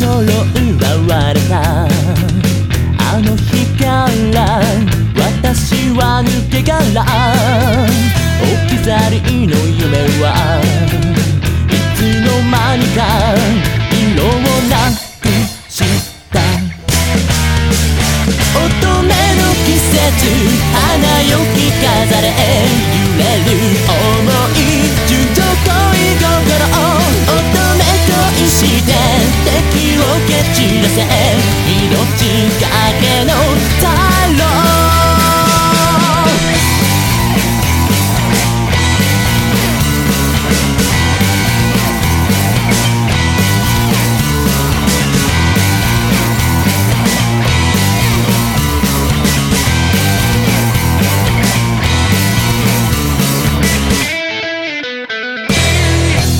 心奪われたあの日から私は抜け殻置き去りの夢はいつの間にか色をなくした乙女の季節花よき飾れ揺れる想い。敵を蹴散らせ命がけの太郎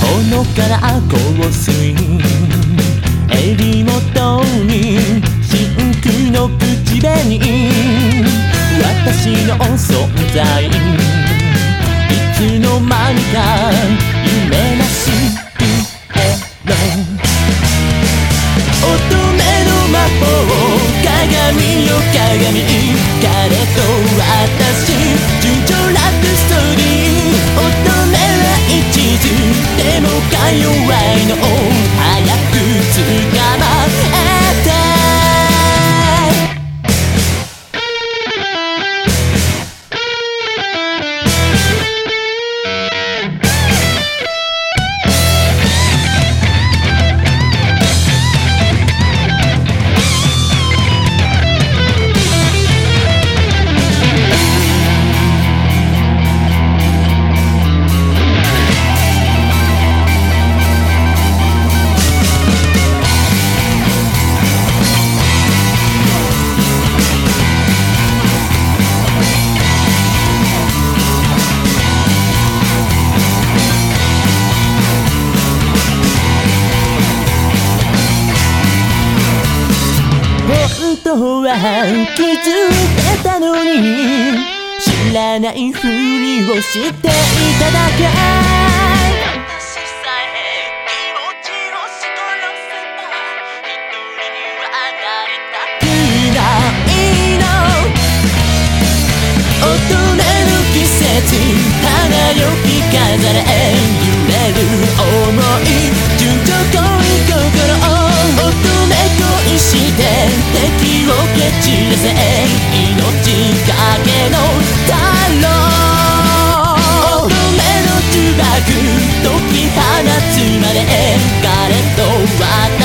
ほのから香水襟の口紅私の存在いつの間にか夢なしヘロ乙女の魔法鏡よ鏡は気づけたのに知らないふりをしていただけ。ぜ命かけの太郎乙女の呪縛解き放つまで彼と別れ